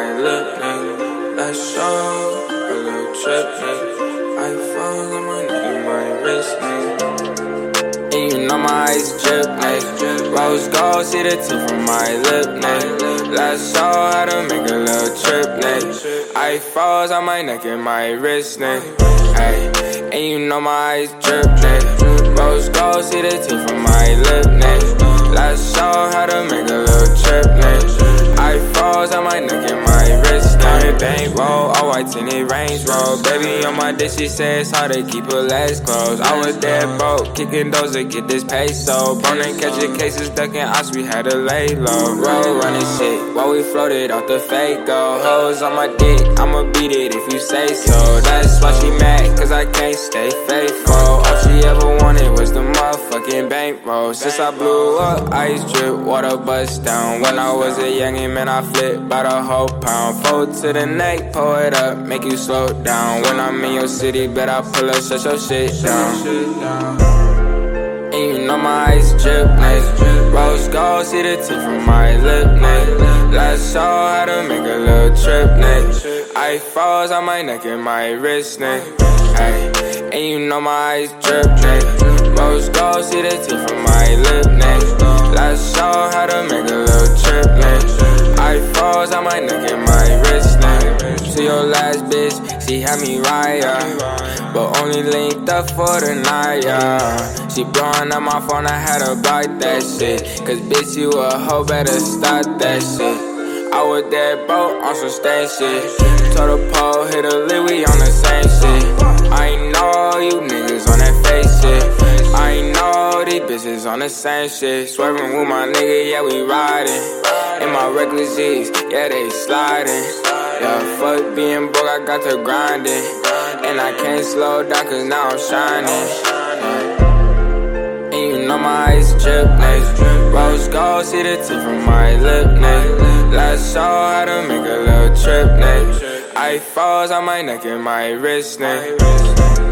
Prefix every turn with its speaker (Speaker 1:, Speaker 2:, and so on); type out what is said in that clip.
Speaker 1: my nigga. Let's show a little trip, nigga. iPhones on my and my wrist, nigga. And you know my eyes drip, nigga. Rose gold, see the tip from my lip, nigga. Let's show how to make a little trip, nigga. falls on my neck and my wrist, nigga. Hey, and you know my eyes drip, nigga. Rose gold, see the tip from my lip, nigga. My wrist, nigga. Bank roll, all white tinted Range Road. Baby on my dick, she says how to keep her legs closed. I was dead broke, kicking those to get this peso. Burning, catching cases, ducking ops, we had to lay low. Roll running shit while we floated off the fake go. Hoes on my dick, I'ma beat it if you say so. That's why she mad, cause I can't stay faithful. All she ever motherfucking bankroll. Since I blew up, ice drip, water bust down. When I was a youngin', man, I flipped by the whole pound. Fold to the neck, pull it up, make you slow down. When I'm in your city, bet I pull up, shut your shit down. And you know my ice drip, nigga. Rose gold, see the tip from my lip, nigga. Let's show how to make a little trip, nigga. iPhones on my neck and my wrist, nigga. Hey, and you know my ice drip, nigga. Rose gold, see the tip from my lip, nigga. Let's show how to make a little trip, nigga. iPhones on my neck and my wrist, nigga. To your last bitch, she had me right, yeah. But only linked up for the night, yeah. She blowing up my phone, I had to block that shit. Cause bitch, you a hoe, better stop that shit. I was dead broke on some stain shit. Told the pole, hit a we on the same shit. I know the same shit. Swerving with my nigga, yeah, we riding. In my reckless G's, yeah, they sliding. Yeah, fuck being broke, I got to grinding. And I can't slow down, cause now I'm shining. And you know my ice drip, nigga. Rose gold, see the tip from my lip, nigga. Let's show how to make a little trip, nigga. falls on my neck and my wrist, you